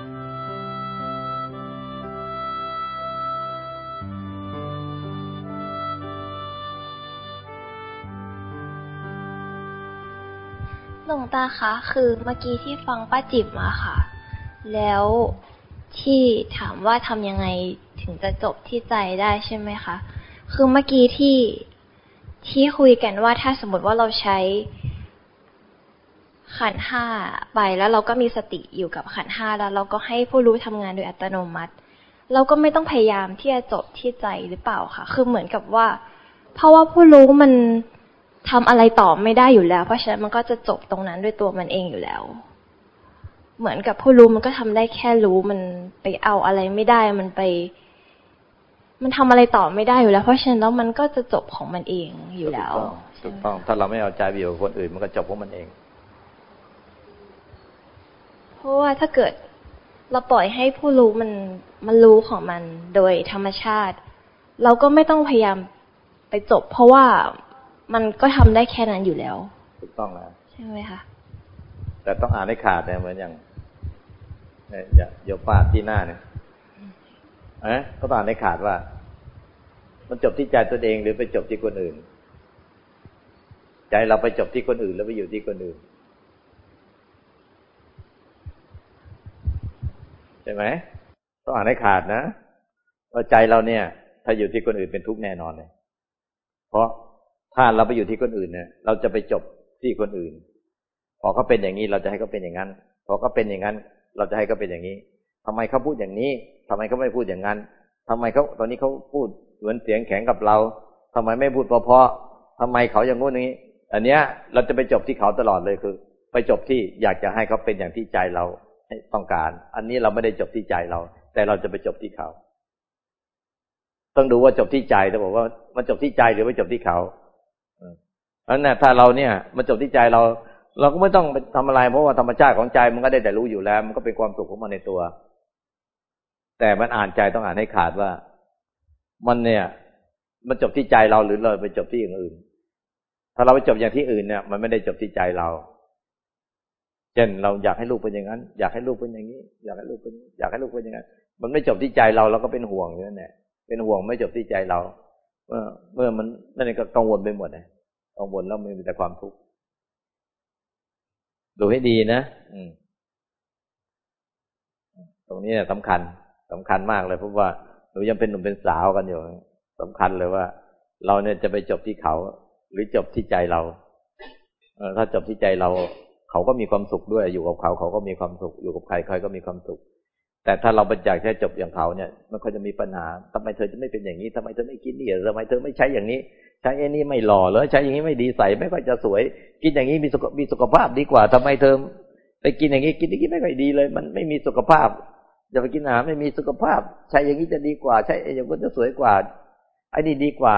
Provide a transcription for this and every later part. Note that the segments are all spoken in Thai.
หลวงตาคะ คือเมื่อกี้ที่ฟังป้าจิบมาค่ะ แล้วที่ถามว่าทำยังไงถึงจะจบที่ใจได้ใช่ไหมคะ คือเมื่อกี้ที่ที่คุยกันว่าถ้าสมมติว่าเราใช้ ขันห้าไปแล้วเราก็มีสติอยู่กับขันห้าแล้ว เราก็ให้ผู้รู้ทำงานโดยอัตโนมัติ เราก็ไม่ต้องพยายามที่จะจบที่ใจหรือเปล่าคะคือเหมือนกับว่า เพราะว่าผู้รู้มันทำอะไรต่อไม่ได้อยู่แล้ว เพราะฉะนั้นมันก็จะจบตรงนั้นด้วยตัวมันเองอยู่แล้ว เหมือนกับผู้รู้มันก็ทำได้แค่รู้มันไปเอาอะไรไม่ได้มันไป มันทำอะไรต่อไม่ได้อยู่แล้ว เพราะฉะนั้นแล้วมันก็จะจบของมันเองอยู่แล้วถูกต้องถ้าเราไม่เอาใจไปอยู่กับคนอื่น มันก็จบของมันเอง ราะว่าถ้าเกิดเราปล่อยให้ผู้รู้มันมันรู้ของมันโดยธรรมชาติ เราก็ไม่ต้องพยายามไปจบ เพราะว่ามันก็ทำได้แค่นั้นอยู่แล้วถูกต้องแล้วใช่ไหมคะแต่ต้องอ่านให้ขาดเนี่ยเหมือนอย่างเนี่ยอย่าฟาดที่หน้าเนี่ยเอ๊ะก็ต้องอ่านให้ขาดว่า มันจบที่ใจตัวเองหรือไปจบที่คนอื่น ใจเราไปจบที่คนอื่นแล้วไปอยู่ที่คนอื่น ช่ไหมต้องอ่านให้ขาดนะว่าใจเราเนี่ย ถ้าอยู่ที่คนอื่นเป็นทุกข์แน่นอนเลย เพราะถ้าเราไปอยู่ที่คนอื่นเนี่ยเราจะไปจบที่คนอื่น พอเขาเป็นอย่างนี้เราจะให้เขาเป็นอย่างนั้น พอเขาเป็นอย่างนั้น เราจะให้เขาเป็นอย่างนี้ทำไมเขาพูดอย่างนี้ทำไมเขาไม่พูดอย่างนั้นทำไมเขาตอนนี้เขาพูดเหมือนเสียงแข็งกับเราทำไมไม่พูดเพราะๆทำไมเขาอย่างงู้นนี้ อันเนี้ยเราจะไปจบที่เขาตลอดเลยคือ ไปจบที่อยากจะให้เขาเป็นอย่างที่ใจเรา ต้องการ อันนี้เราไม่ได้จบที่ใจเรา แต่เราจะไปจบที่เขา ต้องดูว่าจบที่ใจแต่บอกว่ามันจบที่ใจหรือไม่จบที่เขาเพราะนั้นถ้าเราเนี่ยมันจบที่ใจเรา เราก็ไม่ต้องไปทำอะไร เพราะว่าธรรมชาติของใจมันก็ได้แต่รู้อยู่แล้ว มันก็เป็นความสุขของมันในตัว แต่มันอ่านใจต้องอ่านให้ขาดว่า มันเนี่ย มันจบที่ใจเราหรือเราไปจบที่อย่างอื่น ถ้าเราไปจบอย่างที่อื่นเนี่ย มันไม่ได้จบที่ใจเรา ช่นเราอยากให้ลูกเป็นอย่างนั้น อยากให้ลูกเป็นอย่างนี้ อยากให้ลูกเป็นอยากให้ลูกเป็นอย่างนั้น มันไม่จบที่ใจเราเราก็เป็นห่วงอยู่นั่นแหละเป็นห่วงไม่จบที่ใจเรา เมื่อเมื่อมันนั่นก็กังวลไปหมดเลยกังวลแล้วมันมีแต่ความทุกข์ดูให้ดีนะอืม ตรงนี้เนี่ยสำคัญสำคัญมากเลยเพราะว่าหนูยังเป็นหนุ่มเป็นสาวกันอยู่สำคัญเลยว่า เราเนี่ยจะไปจบที่เขา หรือจบที่ใจเราถ้าจบที่ใจเรา เขาก็มีความสุขด้วย อยู่กับเขาเขาก็มีความสุข อยู่กับใครใครก็มีความสุข แต่ถ้าเราไปอยากแค่จบอย่างเขาเนี่ย มันก็จะมีปัญหาทำไมเธอจะไม่เป็นอย่างนี้ทำไมเธอไม่กินนี่ทำไมเธอไม่ใช้อย่างนี้ ใช้ไอ้นี่ไม่หล่อเลยใช้อย่างนี้ไม่ดีใส่ไม่ค่อยจะสวย กินอย่างนี้มีสุขมีสุขภาพดีกว่าทำไมเธอไปกินอย่างนี้กินอย่างนี้ไม่ค่อยดีเลย มันไม่มีสุขภาพจะไปกินอาหารไม่มีสุขภาพ ใช้อย่างนี้จะดีกว่า ใช้อย่างนู้นจะสวยกว่าไอ้นี่ดีกว่า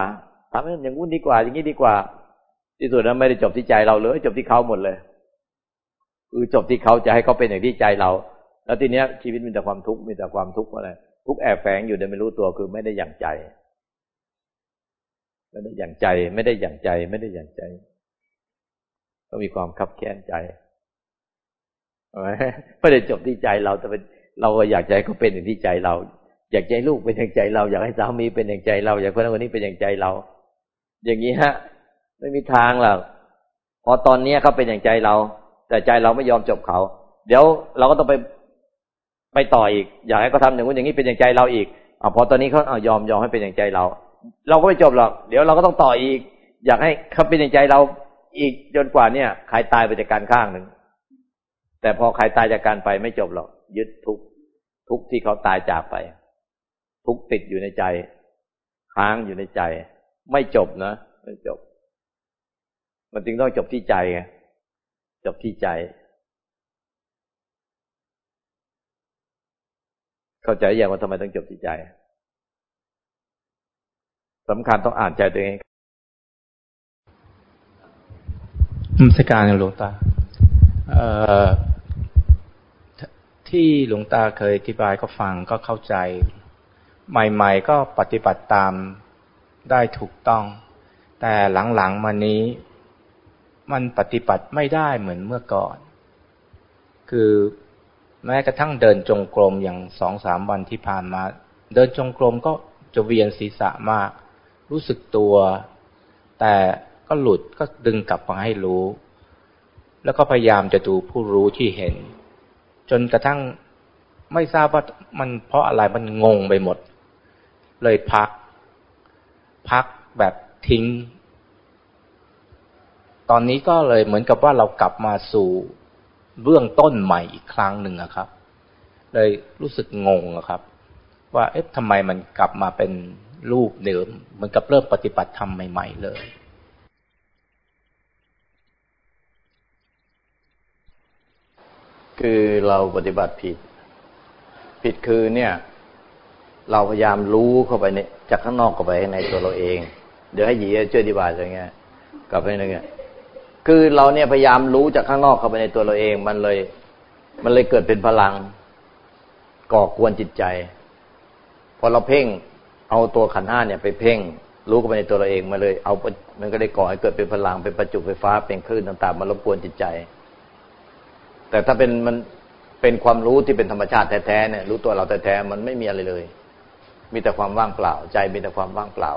ทำให้อย่างนู้นดีกว่า อย่างนี้ดีกว่า ที่สุดนั้นไม่ได้จบที่ใจเราเลยจบที่เขาหมดเลย คือจบที่เขาจะให้เขาเป็นอย่างที่ใจเรา แล้วทีเนี้ยชีวิตมีแต่ความทุกข์มีแต่ความทุกข์อะไรทุกแอบแฝงอยู่โดยไม่รู้ตัวคือไม่ได้อย่างใจ ไม่ได้อย่างใจ ไม่ได้อย่างใจ ไม่ได้อย่างใจ ก็มีความคับแค้นใจไม่ได้จบที่ใจเราแต่เป็นเราอยากใจเขาเป็นอย่างที่ใจเรา อยากใจลูกเป็นอย่างใจเราอยากให้สามีเป็นอย่างใจเรา อยากคนนั้นคนนี้เป็นอย่างใจเรา อย่างนี้ฮะ ไม่มีทางหรอกพอตอนเนี้ยเขาเป็นอย่างใจเรา แต่ใจเราไม่ยอมจบเขา เดี๋ยวเราก็ต้องไปไปต่ออีก อยากให้เขาทาอย่างนู้นอย่างนี้เป็นอย่างใจเราอีกอพอตอนนี้เขาเอายอมยอมให้เป็นอย่างใจเรา เราก็ไม่จบหรอกเดี๋ยวเราก็ต้องต่ออีก อยากให้เขาเป็นอย่างใจเราอีกจนกว่าเนี่ยใครตายไปจากการข้างหนึ่งแต่พอใครตายจากการไปไม่จบหรอกยึดทุกทุกที่เขาตายจากไป ทุกติดอยู่ในใจ ค้างอยู่ในใจ ไม่จบนะไม่จบ มันจึงต้องจบที่ใจไง จบที่ใจ เข้าใจอย่างว่าทำไมต้องจบที่ใจสำคัญต้องอ่านใจตัวเองมสการหลวงตาที่หลวงตาเคยอธิบายก็ฟังก็เข้าใจ ใหม่ ๆ ก็ปฏิบัติตามได้ถูกต้อง แต่หลังๆมานี้ มันปฏิบัติไม่ได้เหมือนเมื่อก่อน คือแม้กระทั่งเดินจงกรมอย่างสองสามวันที่ผ่านมา เดินจงกรมก็จะเวียนศีรษะมาก รู้สึกตัว แต่ก็หลุดก็ดึงกลับมาให้รู้ แล้วก็พยายามจะดูผู้รู้ที่เห็น จนกระทั่งไม่ทราบว่ามันเพราะอะไรมันงงไปหมด เลยพัก พักแบบทิ้ง ตอนนี้ก็เลยเหมือนกับว่าเรากลับมาสู่เบื้องต้นใหม่อีกครั้งหนึ่งอะครับ เลยรู้สึกงงอะครับ ว่าเอ๊ะทำไมมันกลับมาเป็นรูปเดิมเหมือนกับเริ่มปฏิบัติธรรมใหม่ ๆ เลยคือเราปฏิบัติผิด ผิดคือเนี่ย เราพยายามรู้เข้าไปในจากข้างนอกเข้าไปในตัวเราเอง เดี๋ยวให้หยีช่วยอธิบายอย่างเงี้ยกลับไปนึงเนี่ย คือเราเนี่ยพยายามรู้จากข้างนอกเข้าไปในตัวเราเอง มันเลย มันเลยเกิดเป็นพลัง ก่อกวนจิตใจ พอเราเพ่ง เอาตัวขันห้าเนี่ยไปเพ่ง รู้เข้าไปในตัวเราเองมาเลย เอา มันก็ได้ก่อให้เกิดเป็นพลัง เป็นประจุไฟฟ้า เป็นคลื่นต่าง ๆมารบกวนจิตใจ แต่ถ้าเป็นมันเป็นความรู้ที่เป็นธรรมชาติแท้ๆเนี่ยรู้ตัวเราแท้ๆมันไม่มีอะไรเลย มีแต่ความว่างเปล่า ใจมีแต่ความว่างเปล่า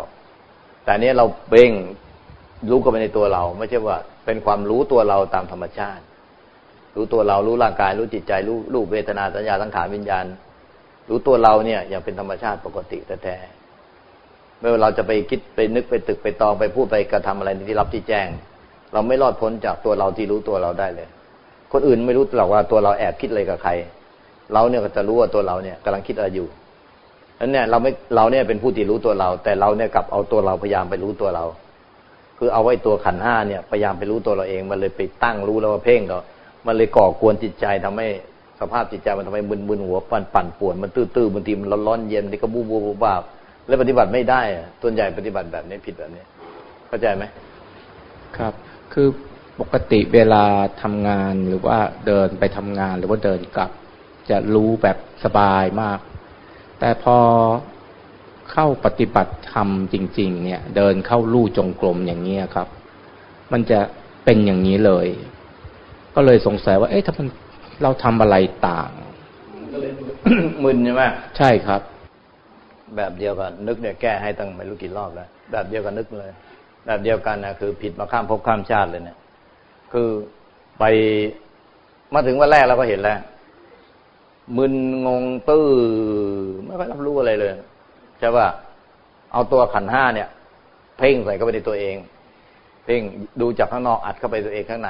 แต่เนี้ยเราเพ่งรู้เข้าไปในตัวเรา ไม่ใช่ว่า เป็นความรู้ตัวเราตามธรรมชาติ รู้ตัวเรารู้ร่างกาย รู้จิตใจรู้รูปเวทนาสัญญาสังขารวิญญาณ รู้ตัวเราเนี่ยอย่างเป็นธรรมชาติปกติแท้ๆไม่ว่าเราจะไปคิดไปนึกไปตึกไปตองไปพูดไปกระทำอะไรที่รับที่แจ้ง เราไม่รอดพ้นจากตัวเราที่รู้ตัวเราได้เลย คนอื่นไม่รู้หรอกว่าตัวเราแอบคิดอะไรกับใคร เราเนี่ยก็จะรู้ว่าตัวเราเนี่ยกำลังคิดอะไรอยู่นั้นเนี่ยเราไม่เราเนี่ยเป็นผู้ที่รู้ตัวเรา แต่เราเนี่ยกลับเอาตัวเราพยายามไปรู้ตัวเรา คือเอาไว้ตัวขันห้าเนี่ยพยายามไปรู้ตัวเราเอง มันเลยไปตั้งรู้แล้วว่าเพ่งก็มันเลยก่อกวนจิตใจทำให้สภาพจิตใจมันทำให้มึนๆหัวปั่นปั่นปวดมันตื้อๆบางทีมันร้อนๆเย็นที่ก็บูบูบูบ้าแล้วปฏิบัติไม่ได้ส่วใหญ่ปฏิบัติแบบนี้ผิดแบบนี้ เข้าใจไหมครับ คือปกติเวลาทำงานหรือว่าเดินไปทำงานหรือว่าเดินกลับ จะรู้แบบสบายมาก แต่พอ เข้าปฏิบัติธรรมจริง ๆ เนี่ย เดินเข้าลู่จงกรมอย่างนี้ครับ มันจะเป็นอย่างนี้เลย ก็เลยสงสัยว่า เอ๊ะถ้ามันเราทำอะไรต่างมึนใช่ไหมใช่ครับ แบบเดียวกันนึกเนี่ยแก้ให้ตั้งไม่รู้กี่รอบแล้วแบบเดียวกันนึกเลย แบบเดียวกันนะคือ ผิดมาข้ามภพข้ามชาติเลยเนี่ย คือไปมาถึงวันแรกเราก็เห็นแล้วมึนงงตื้อไม่ค่อยรับรู้อะไรเลย ช่ว่าเอาตัวขันห้าเนี่ย เพ่งใส่เข้าไปในตัวเอง เพ่งดูจากข้างนอกอัดเข้าไปตัวเองข้างใน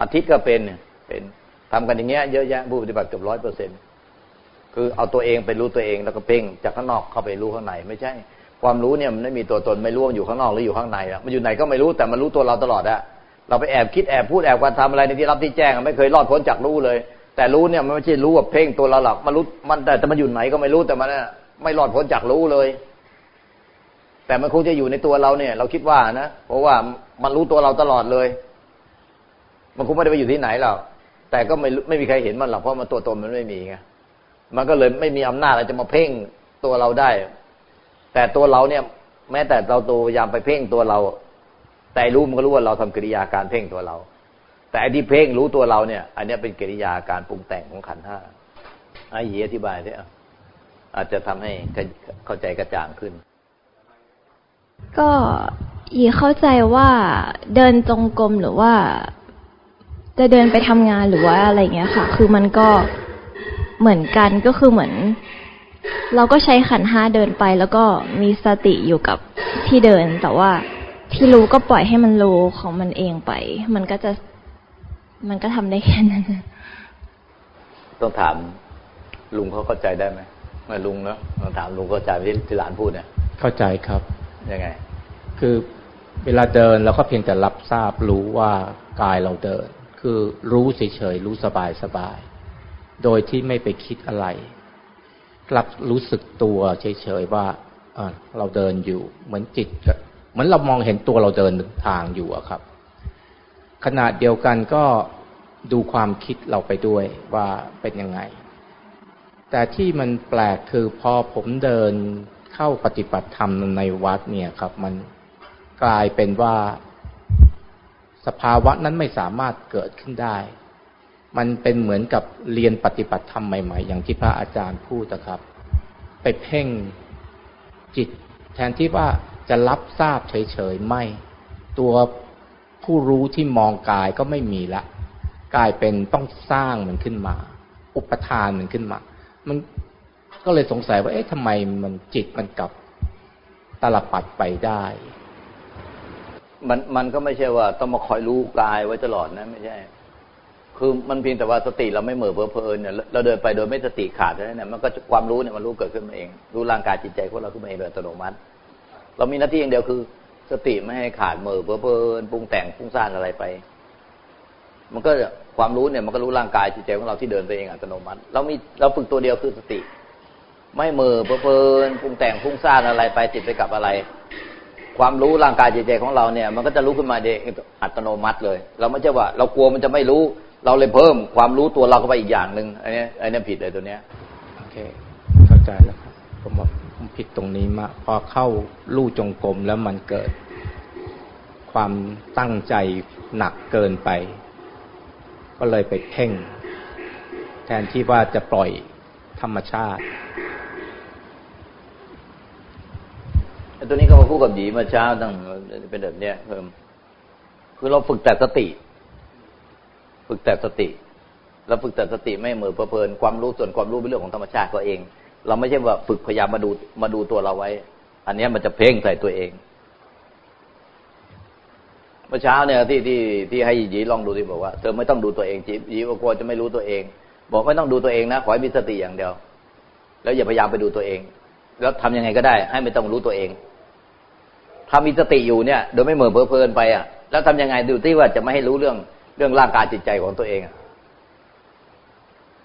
อาทิตย์ก็เป็นเป็นทำกันอย่างเงี้ยเยอะแยะผู้ปฏิบัติเกือบร้อยเปอร์เซ็นคือเอาตัวเองไปรู้ตัวเองแล้วก็เพ่งจากข้างนอกเข้าไปรู้ข้างในไม่ใช่ ความรู้เนี่ยมันไม่มีตัวตนไม่รู้ว่าอยู่ข้างนอกหรืออยู่ข้างในอะมันอยู่ไหนก็ไม่รู้แต่มันรู้ตัวเราตลอดอะเราไปแอบคิดแอบพูดแอบการทำอะไรในที่รับที่แจ้งไม่เคยรอดพ้นจากรู้เลย แต่รู้เนี่ยมันไม่ใช่รู้แบบเพ่งตัวเราหรอกมันรู้มันแต่แต่มันอยู่ไหนก็ไม่รู้แต่มัน ไม่รอดพ้นจากรู้เลย แต่มันคงจะอยู่ในตัวเราเนี่ย เราคิดว่านะเพราะว่ามันรู้ตัวเราตลอดเลย มันคงไม่ได้ไปอยู่ที่ไหนหรอกแต่ก็ไม่ไม่มีใครเห็นมันหรอกเพราะมันตัวตนมันไม่มีไงมันก็เลยไม่มีอำนาจอะไรจะมาเพ่งตัวเราได้ แต่ตัวเราเนี่ย แม้แต่เราตัวพยายามไปเพ่งตัวเรา แต่รู้มันก็รู้ว่าเราทำกิริยาการเพ่งตัวเรา แต่ไอ้ที่เพ่งรู้ตัวเราเนี่ย อันนี้เป็นกิริยาการปรุงแต่งของขันห้าไอ้เหี้ยอธิบายได้อะ อาจจะทำให้เข้าใจกระจ่างขึ้น ก็อีเข้าใจว่าเดินจงกรมหรือว่า จะเดินไปทำงานหรือว่าอะไรเงี้ยค่ะ คือมันก็เหมือนกันก็คือเหมือน เราก็ใช้ขันห้าเดินไป แล้วก็มีสติอยู่กับที่เดิน แต่ว่าที่รู้ก็ปล่อยให้มันรู้ของมันเองไป มันก็จะมันก็ทำได้แค่นั้น ต้องถามลุงเขาเข้าใจได้ไหม มาลุงเนาะมาถามลุงเข้าใจที่ที่หลานพูดเนี่ย เข้าใจครับยังไง คือเวลาเดินเราก็เพียงแต่รับทราบรู้ว่ากายเราเดิน คือรู้เฉยๆรู้สบายสบาย โดยที่ไม่ไปคิดอะไร รับรู้สึกตัวเฉยๆว่าเราเดินอยู่ เหมือนจิตเหมือนเรามองเห็นตัวเราเดินทางอยู่อะครับขนาดเดียวกันก็ดูความคิดเราไปด้วยว่าเป็นยังไง แต่ที่มันแปลกคือพอผมเดินเข้าปฏิบัติธรรมในวัดเนี่ยครับ มันกลายเป็นว่าสภาวะนั้นไม่สามารถเกิดขึ้นได้ มันเป็นเหมือนกับเรียนปฏิบัติธรรมใหม่ ๆ อย่างที่พระอาจารย์พูดนะครับ ไปเพ่งจิต แทนที่ว่าจะรับทราบเฉยๆ ไม่ ตัวผู้รู้ที่มองกายก็ไม่มีละ กลายเป็นต้องสร้างมันขึ้นมา อุปทานมันขึ้นมา มันก็เลยสงสัยว่า เอ๊ะทำไมมันจิตมันกลับตลปัดไปได้ มันมันก็ไม่ใช่ว่า ต้องมาคอยรู้กายไว้ตลอดนะ ไม่ใช่ คือมันเพียงแต่ว่าสติเราไม่เหม่อเพลินเนี่ยเราเดินไปโดยไม่สติขาดแล้วเนี่ยมันก็ความรู้เนี่ยมันรู้เกิดขึ้นมาเอง รู้ร่างกายจิตใจของเราขึ้นมาเองโดยอัตโนมัติ เรามีหน้าที่อย่างเดียวคือ สติไม่ให้ขาดเหม่อเพลินปรุงแต่งฟุ้งซ่านอะไรไป มันก็ ความรู้เนี่ยมันก็รู้ร่างกายจิตใจของเราที่เดินไปเองอัตโนมัติ เรามีเราฝึกตัวเดียวคือสติ ไม่เหม่อเพลินปรุงแต่งฟุ้งซ่านอะไรไปติดไปกับอะไร ความรู้ร่างกายจิตใจของเราเนี่ย มันก็จะรู้ขึ้นมาเองอัตโนมัติเลย เราไม่ใช่ว่า เรากลัวมันจะไม่รู้ เราเลยเพิ่มความรู้ตัวเราเข้าไปอีกอย่างหนึ่งอันนี้อันนี้ผิดเลยตัวเนี้ยโอเค เข้าใจแล้วครับผมว่าผมผิดตรงนี้มาพอเข้าลู่จงกรมแล้วมันเกิด ความตั้งใจหนักเกินไป ก็เลยไปเพ่ง แทนที่ว่าจะปล่อยธรรมชาติตัวนี้ก็มาพูดกับหยีมาเช้าตั้งเป็นแบบเนี้ยเพิ่มคือเราฝึกแต่สติ ฝึกแต่สติเราฝึกแต่สติไม่เหมือเพลินความรู้ส่วนความรู้เป็นเรื่องของธรรมชาติก็เอง เราไม่ใช่ว่าฝึกพยายามมาดูมาดูตัวเราไว้ อันนี้มันจะเพ่งใส่ตัวเอง มื่อเช้าเนี่ยที่ที่ที่ให้หยีลองดูที่บอกว่าเธอไม่ต้องดูตัวเองจีหยีกลัวจะไม่รู้ตัวเอง บอกไม่ต้องดูตัวเองนะขอให้มีสติอย่างเดียว แล้วอย่าพยายามไปดูตัวเอง แล้วทำยังไงก็ได้ ให้ไม่ต้องรู้ตัวเองถ้ามีสติอยู่เนี่ย โดยไม่เหม่อเพลินไปอะ แล้วทำยังไงดูที่ว่าจะไม่ให้รู้เรื่องเรื่องร่างกายจิตใจของตัวเองอะ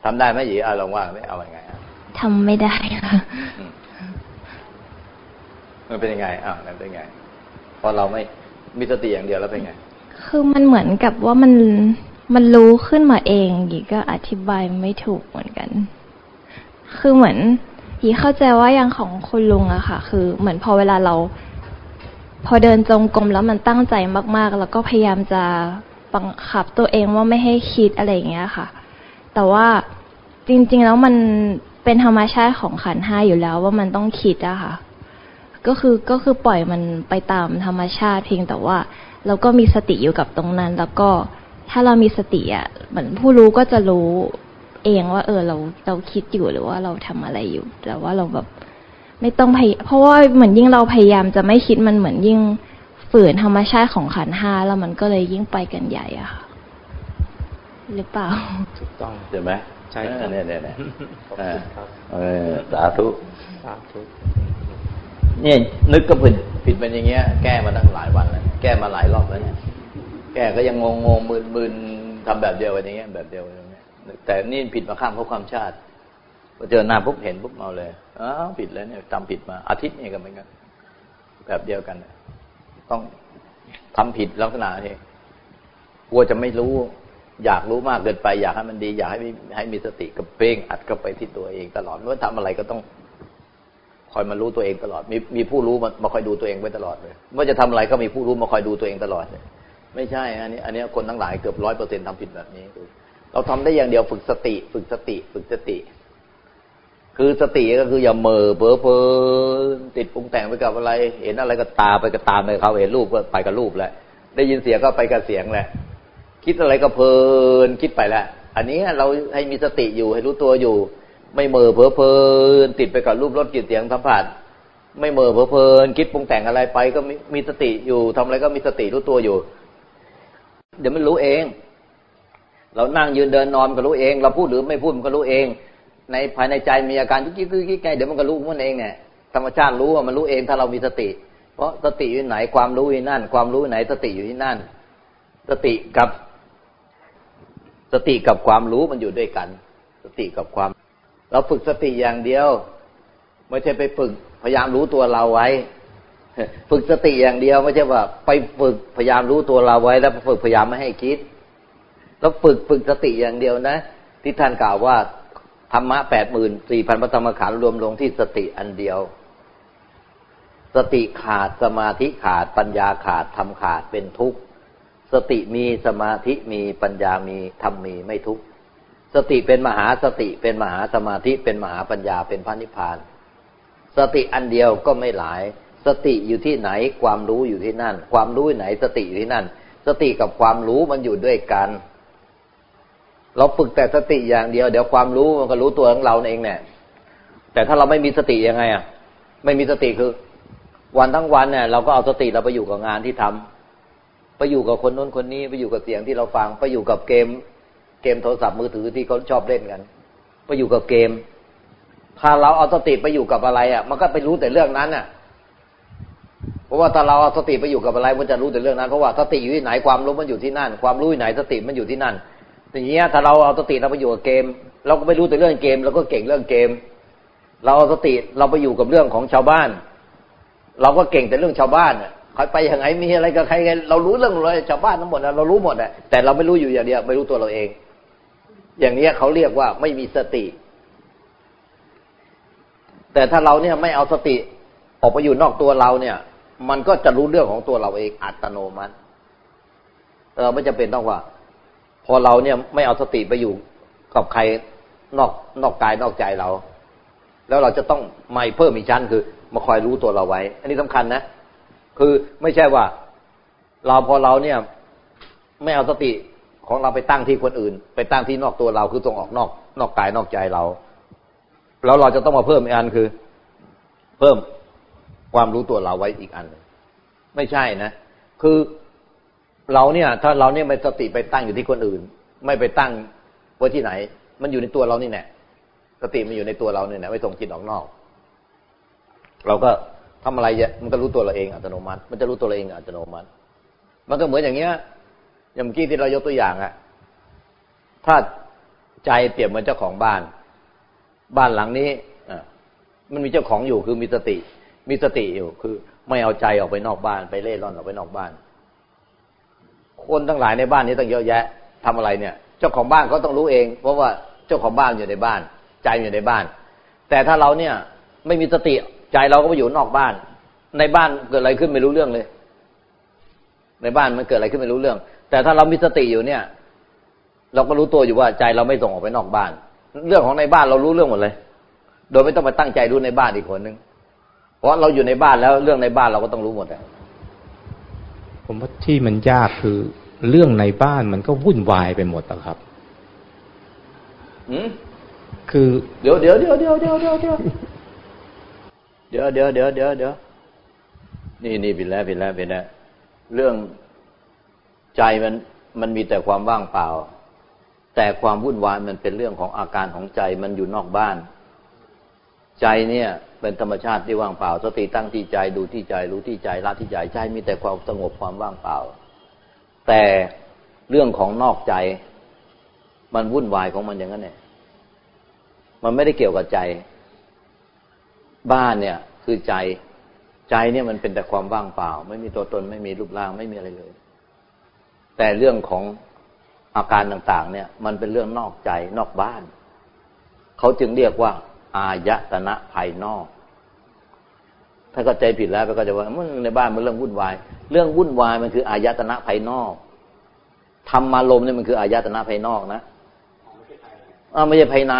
ทำได้ไหมหยีอะลองว่าไม่เอาไงทำไม่ได้ค่ะมันเป็นยังไงอะนั่นเป็นไงพอเราไม่ มีสติอย่างเดียวแล้วเป็นไง คือมันเหมือนกับว่ามันมันรู้ขึ้นมาเองหยีก็อธิบายไม่ถูกเหมือนกัน คือเหมือนหยีเข้าใจว่าอย่างของคุณลุงอะค่ะ คือเหมือนพอเวลาเรา พอเดินจงกรมแล้วมันตั้งใจมาก ๆ แล้วก็พยายามจะบังคับตัวเองว่าไม่ให้คิดอะไรอย่างเงี้ยค่ะ แต่ว่าจริง ๆ แล้วมันเป็นธรรมชาติของขันห้าอยู่แล้วว่ามันต้องคิดอะค่ะ ก็คือก็คือปล่อยมันไปตามธรรมชาติเพียงแต่ว่าเราก็มีสติอยู่กับตรงนั้น แล้วก็ถ้าเรามีสติอะเหมือนผู้รู้ก็จะรู้เองว่า เออเราเราคิดอยู่หรือว่าเราทำอะไรอยู่แต่ว่าเราแบบไม่ต้องพยเพราะว่าเหมือนยิ่งเราพยายามจะไม่คิดมันเหมือนยิ่งฝืนธรรมชาติของขันห้าแล้วมันก็เลยยิ่งไปกันใหญ่อะค่ะหรือเปล่าถูกต้องใช่ไหมใช่เนี่ยเนี่ยเนี่ยเออสาธุสาธุ เนี่ยนึกก็ผิดผิดเป็นอย่างเงี้ย แก้มาตั้งหลายวันแล้วแก้มาหลายรอบแล้วเนี่ยแก้ก็ยังงงงมึนมึนทำแบบเดียวกันอย่างเงี้ยแบบเดียวกันแต่นี่ผิดมาข้ามเพราะความชาติพอเจอหน้าปุ๊บเห็นปุ๊บเอาเลยอ้าวผิดแล้วเนี่ยจำผิดมาอาทิตย์นี้ก็เหมือนกันแบบเดียวกันต้องทำผิดลักษณะนี้กลัวจะไม่รู้ อยากรู้มากเกินไป อยากให้มันดี อยากให้มีให้มีสติกับเพ่งอัดก็ไปที่ตัวเองตลอดไม่ว่าทำอะไรก็ต้อง คอยมารู้ตัวเองตลอด มีมีผู้รู้มามาคอยดูตัวเองไว้ตลอดเลยเมื่อจะทำอะไรก็มีผู้รู้มาคอยดูตัวเองตลอดเลยไม่ใช่ อันนี้ อันนี้คนทั้งหลายเกือบร้อยเปอร์เซ็นต์ทำผิดแบบนี้เราทำได้อย่างเดียวฝึกสติ ฝึกสติ ฝึกสติ คือสติก็คืออย่าเมอเพ้อเพอติดปรุงแต่งไปกับอะไร เห็นอะไรก็ตาไปก็ตามไปเขาเห็นรูปก็ไปกับรูปแหละ ได้ยินเสียงก็ไปกับเสียงแหละ คิดอะไรก็เพลินคิดไปแล้วอันนี้เราให้มีสติอยู่ให้รู้ตัวอยู่ ไม่เมื่อเพ้อเพลินติดไปกับรูปรสกลิ่นเสียงสัมผัส ไม่เมื่อเพ้อเพลินคิดปรุงแต่งอะไรไป ก็มีสติอยู่ทำอะไรก็มีสติรู้ตัวอยู่ เดี๋ยวมันรู้เอง เรานั่งยืนเดินนอนก็รู้เอง เราพูดหรือไม่พูดมันก็รู้เอง ในภายในใจมีอาการกิ๊กกิ๊กกิ๊กไงเดี๋ยวมันก็รู้มันเองเนี่ยธรรมชาติรู้ว่ามันรู้เองถ้าเรามีสติ เพราะสติอยู่ไหนความรู้อยู่นั่น ความรู้ไหนสติอยู่ที่นั่น สติกับ สติกับความรู้มันอยู่ด้วยกัน สติกับความ เราฝึกสติอย่างเดียว ไม่ใช่ไปฝึกพยายามรู้ตัวเราไว้ ฝึกสติอย่างเดียวไม่ใช่ว่า ไปฝึกพยายามรู้ตัวเราไว้ แล้วฝึกพยายามไม่ให้คิด แล้วฝึกฝึกสติอย่างเดียวนะ ที่ท่านกล่าวว่าธรรมะแปดหมื่นสี่พันพระธรรมขันธ์รวมลงที่สติอันเดียว สติขาดสมาธิขาดปัญญาขาดธรรมขาดเป็นทุกข์ สติมีสมาธิมีปัญญามีธรรมมีไม่ทุกข์ สติเป็นมหาสติเป็นมหาสมาธิเป็นมหาปัญญาเป็นพระนิพพาน สติอันเดียวก็ไม่หลาย สติอยู่ที่ไหนความรู้อยู่ที่นั่น ความรู้ไหนสติอยู่ที่นั่น สติกับความรู้มันอยู่ด้วยกัน เราฝึกแต่สติอย่างเดียว เดี๋ยวความรู้มันก็รู้ตัวของเราเองเนี่ยแต่ถ้าเราไม่มีสติยังไงอะ ไม่มีสติคือ วันทั้งวันเนี่ยเราก็เอาสติเราไปอยู่กับงานที่ทำไปอยู่กับคนนู้นคนนี้ไปอยู่กับเสียงที่เราฟังไปอยู่กับเกม เกมโทรศัพท์มือถือที่เขาชอบเล่นกัน ไปอยู่กับเกม ถ้าเราเอาสติไปอยู่กับอะไร อะ มันก็ไปรู้แต่เรื่องนั้นอะ เพราะว่าถ้าเราเอาสติไปอยู่กับอะไร มันจะรู้แต่เรื่องนั้น เพราะว่าสติอยู่ที่ไหนความรู้มันอยู่ที่นั่น ความรู้ที่ไหนสติมันอยู่ที่นั่นอย่างเงี้ยถ้าเราเอาสติเราไปอยู่กับเกม เราก็ไม่รู้แต่เรื่องเกมเราก็เก่งเรื่องเกม เราเอาสติเราไปอยู่กับเรื่องของชาวบ้าน เราก็เก่งแต่เรื่องชาวบ้านใครไปยังไงมีอะไรกับใครเรารู้เรื่องเลยชาวบ้านทั้งหมดเรารู้หมดอะแต่เราไม่รู้อยู่อย่างเดียวไม่รู้ตัวเราเอง อย่างนี้เขาเรียกว่าไม่มีสติ แต่ถ้าเราเนี่ยไม่เอาสติออกไปอยู่นอกตัวเราเนี่ย มันก็จะรู้เรื่องของตัวเราเองอัตโนมัติ เราไม่จำเป็นต้องว่า พอเราเนี่ยไม่เอาสติไปอยู่กับใครนอกนอกกายนอกใจเรา แล้วเราจะต้องไม่เพิ่มอีกชั้นคือ มาคอยรู้ตัวเราไว้ อันนี้สำคัญนะ คือไม่ใช่ว่า เราพอเราเนี่ย ไม่เอาสติ ของเราไปตั้งที่คนอื่น ไปตั้งที่นอกตัวเราคือตรงออกนอก นอกกายนอกใจเรา แล้วเราจะต้องมาเพิ่มอีกอันคือ เพิ่มความรู้ตัวเราไว้อีกอันไม่ใช่นะ คือเราเนี่ย ถ้าเราเนี่ยไม่สติไปตั้งอยู่ที่คนอื่น ไม่ไปตั้งไว้ที่ไหน มันอยู่ในตัวเรานี่แน่สติมันอยู่ในตัวเราเนี่ยนะไม่ส่งจิตออกนอก เราก็ทำอะไรมันก็รู้ตัวเราเองอัตโนมัติ มันจะรู้ตัวเราเองอัตโนมัติ มันก็เหมือนอย่างเงี้ย อย่างเมื่อกี้ที่เรายกตัวอย่างอะถ้าใจเปรียบเหมือนเจ้าของบ้าน บ้านหลังนี้มันมีเจ้าของอยู่คือมีสติ มีสติอยู่คือ ไม่เอาใจออกไปนอกบ้าน ไปเล่ร่อนออกไปนอกบ้าน คนทั้งหลายในบ้านนี้ตั้งเยอะแยะทำอะไรเนี่ย เจ้าของบ้านเขาต้องรู้เอง เพราะว่าเจ้าของบ้านอยู่ในบ้าน ใจอยู่ในบ้าน แต่ถ้าเราเนี่ย ไม่มีสติใจเราก็ไปอยู่นอกบ้าน ในบ้านเกิดอะไรขึ้นไม่รู้เรื่องเลย ในบ้านมันเกิดอะไรขึ้นไม่รู้เรื่อง แต่ถ้าเรามีสติอยู่เนี่ย เราก็รู้ตัวอยู่ว่าใจเราไม่ส่งออกไปนอกบ้าน เรื่องของในบ้านเรารู้เรื่องหมดเลย โดยไม่ต้องมาตั้งใจรู้ในบ้านอีกคนนึงเพราะเราอยู่ในบ้านแล้วเรื่องในบ้านเราก็ต้องรู้หมดเลยผมว่าที่มันยากคือเรื่องในบ้านมันก็วุ่นวายไปหมดอะครับอืมคือเดี๋ยวเดี๋ยวเดี๋ยวเดี๋ยวเดี๋ยวเดี๋ยวเดี๋ยวเดี๋ยวเดี๋ยวเดี๋ยวเดี๋ยวเดี๋ยวนี่นี่ผิดแล้วผิดแล้วผิดแล้วเรื่อง ใจมันมันมีแต่ความว่างเปล่า แต่ความวุ่นวายมันเป็นเรื่องของอาการของใจมันอยู่นอกบ้าน ใจเนี่ยเป็นธรรมชาติที่ว่างเปล่า สติตั้งที่ใจดูที่ใจรู้ที่ใจละที่ใจใจมีแต่ความสงบความว่างเปล่า แต่เรื่องของนอกใจ มันวุ่นวายของมันอย่างนั้นเนี่ยมันไม่ได้เกี่ยวกับใจ บ้านเนี่ยคือใจ ใจเนี่ยมันเป็นแต่ความว่างเปล่า ไม่มีตัวตนไม่มีรูปร่างไม่มีอะไรเลย แต่เรื่องของอาการต่างๆ เนี่ย มันเป็นเรื่องนอกใจนอกบ้าน เขาจึงเรียกว่า อายตนะภายนอก ถ้าเข้าใจผิดแล้วก็จะว่ามันในบ้านมันเรื่องวุ่นวาย เรื่องวุ่นวายมันคืออายตนะภายนอกธรรมารมเนี่ยมันคืออายตนะภายนอกนะไม่ใช่ภายใน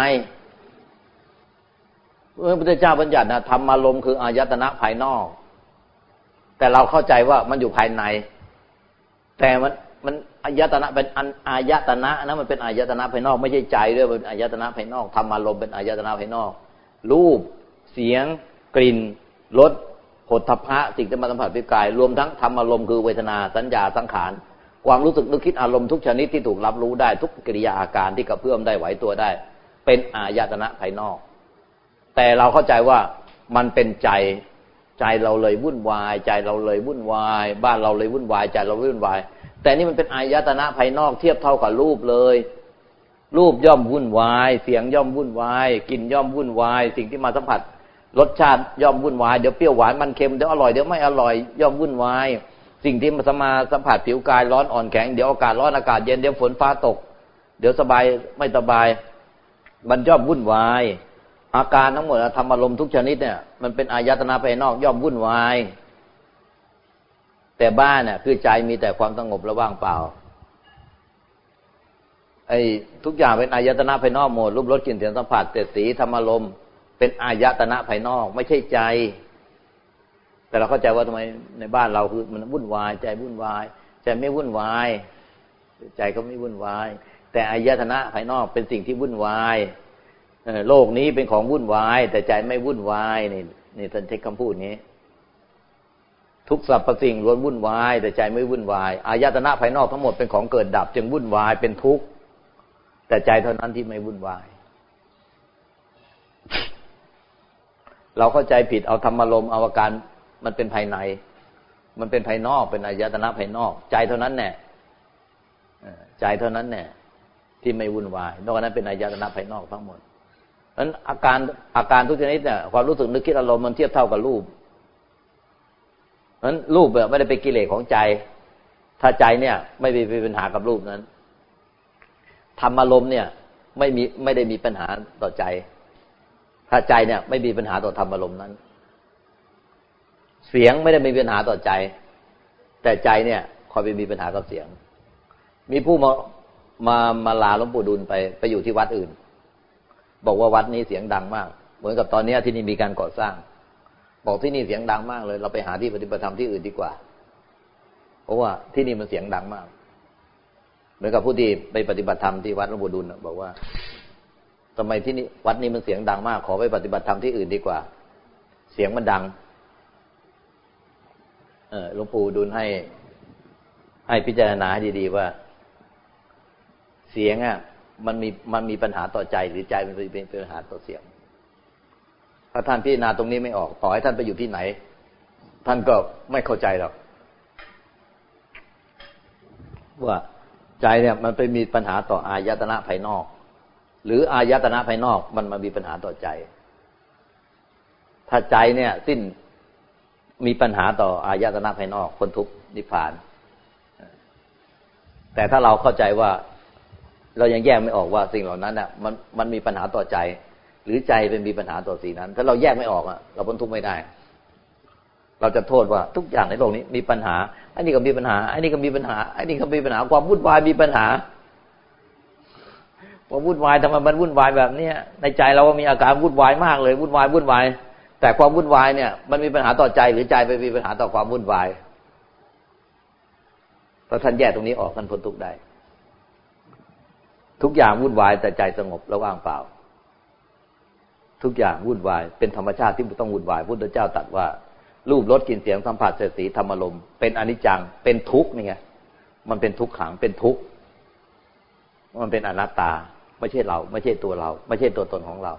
พระพุทธเจ้าบัญญัตินะธรรมารมคืออายตนะภายนอก แต่เราเข้าใจว่ามันอยู่ภายใน แต่มัน มันอายตนะเป็นอันอายตนะนะมันเป็นอายตนะภายนอก ไม่ใช่ใจด้วยเป็นอายตนะภายนอกธรรมารมเป็นอายตนะภายนอก รูป เสียง กลิ่นรสผลทพะสิ่งที่มาสัมผัสพิกาย รวมทั้งธรรมอารมณ์คือเวทนาสัญญาสังขารความรู้สึกนึกคิดอารมณ์ทุกชนิดที่ถูกรับรู้ได้ทุกกิริยาอาการที่กระเพื่อมได้ไหวตัวได้ เป็นอายตนะภายนอก แต่เราเข้าใจว่ามันเป็นใจใจเราเลยวุ่นวาย ใจเราเลยวุ่นวาย บ้านเราเลยวุ่นวายใจเราวุ่นวาย แต่นี่มันเป็นอายตนะภายนอกเทียบเท่ากับรูปเลย รูปย่อมวุ่นวาย เสียงย่อมวุ่นวายกลิ่นย่อมวุ่นวาย สิ่งที่มาสัมผัสรสชาติย่อมวุ่นวาย เดี๋ยวเปรี้ยวหวานมันเค็มเดี๋ยวอร่อยเดี๋ยวไม่อร่อยย่อมวุ่นวาย สิ่งที่มาสมาสัมผัสผิวกายร้อนอ่อนแข็งเดี๋ยวอากาศร้อนอากาศเย็นเดี๋ยวฝนฟ้าตก เดี๋ยวสบายไม่สบาย มันย่อมวุ่นวาย อาการทั้งหมดธรรมอารมณ์ทุกชนิดเนี่ยมันเป็นอายตนะภายนอกย่อมวุ่นวาย แต่บ้านเนี่ยคือใจมีแต่ความสงบและว่างเปล่า ไอ้ทุกอย่างเป็นอายตนะภายนอกหมดรูปรสกลิ่นเสียงสัมผัสเตสีธรรมลมเป็นอายตนะภายนอก ไม่ใช่ใจ แต่เราเข้าใจว่าทำไมในบ้านเราคือมันวุ่นวาย ใจวุ่นวายใจไม่วุ่นวาย ใจก็ไม่วุ่นวาย แต่อายตนะภายนอกเป็นสิ่งที่วุ่นวายโลกนี้เป็นของวุ่นวาย แต่ใจไม่วุ่นวายนี่นี่ท่านใช้คำพูดนี้ ทุกสรรพสิ่งล้วนวุ่นวาย แต่ใจไม่วุ่นวายอายตนะภายนอกทั้งหมดเป็นของเกิดดับ จึงวุ่นวายเป็นทุกข์แต่ใจเท่านั้นที่ไม่วุ่นวายเราเข้าใจผิดเอาธรรมลมเอาอาการมันเป็นภายใน มันเป็นภายนอกเป็นอายตนะภายนอก ใจเท่านั้นแน่ใจเท่านั้นแน่ที่ไม่วุ่นวาย นอกนั้นเป็นอายตนะภายนอกทั้งหมดนั้นอาการอาการทุกชนิดเนี่ยความรู้สึกนึกคิดอารมณ์มันเทียบเท่ากับรูป พราะนั้นรูปไม่ได้เป็นกิเลสของใจ ถ้าใจเนี่ย ไม่มีปัญหากับรูปนั้นธรรมอารมณ์เนี่ย ไม่มีไม่ได้มีปัญหาต่อใจ ถ้าใจเนี่ย ไม่มีปัญหาต่อธรรมอารมณ์นั้น เสียงไม่ได้มีปัญหาต่อใจ แต่ใจเนี่ยคอยไปมีปัญหากับเสียง มีผู้มามามาลาหลวงปู่ดุลไปไปอยู่ที่วัดอื่น บอกว่าวัดนี้เสียงดังมาก เหมือนกับตอนนี้ที่นี่มีการก่อสร้าง บอกที่นี่เสียงดังมากเลย เราไปหาที่ปฏิบัติธรรมที่อื่นดีกว่า เพราะว่าที่นี่มันเสียงดังมาก เหมือนกับผู้ที่ไปปฏิบัติธรรมที่วัดหลวงปู่ดุลบอกว่าทำไมที่นี่วัดนี้มันเสียงดังมาก ขอไปปฏิบัติธรรมที่อื่นดีกว่า เสียงมันดัง เออหลวงปู่ดุลให้ ให้พิจารณาให้ดีๆว่า เสียงอะ มันมีมันมีปัญหาต่อใจหรือใจมันเป็นปัญหาต่อเสียง ถ้าท่านพิจารณาตรงนี้ไม่ออก ต่อให้ท่านไปอยู่ที่ไหน ท่านก็ไม่เข้าใจหรอกว่าใจเนี่ยมันไปมีปัญหาต่ออายตนะภายนอก หรืออายตนะภายนอกมันมามีปัญหาต่อใจ ถ้าใจเนี่ย สิ้นมีปัญหาต่ออายตนะภายนอก คนทุกนิพพาน แต่ถ้าเราเข้าใจว่า เรายังแยกไม่ออกว่าสิ่งเหล่านั้นน่ะมันมันมีปัญหาต่อใจ หรือใจเป็นมีปัญหาต่อสิ่นั้น ถ้าเราแยกไม่ออกอะเราพ้นทุกข์ไม่ได้ เราจะโทษว่าทุกอย่างในโลกนี้มีปัญหาอันนี้ก็มีปัญหาอันนี้ก็มีปัญหาอันนี้ก็มีปัญหาความวุ่นวายมีปัญหาความวุ่นวายทำไมมันวุ่นวายแบบเนี้ยในใจเราก็มีอาการวุ่นวายมากเลยวุ่นวายวุ่นวาย แต่ความวุ่นวายเนี่ย มันมีปัญหาต่อใจหรือใจไปมีปัญหาต่อความวุ่นวายพอท่านแยกตรงนี้ออกท่านพ้นทุกได้ ทุกอย่างวุ่นวายแต่ใจสงบและว่างเปล่า ทุกอย่างวุ่นวาย เป็นธรรมชาติที่ต้องวุ่นวายพุทธเจ้าตรัสว่า รูปรสกลิ่นเสียงสัมผัสเสสีธรรมลมเป็นอนิจจังเป็นทุกข์นี่ไงมันเป็นทุกขังเป็นทุกข์มันเป็นอนัตตา ไม่ใช่เรา ไม่ใช่ตัวเรา ไม่ใช่ตัวตนของเรา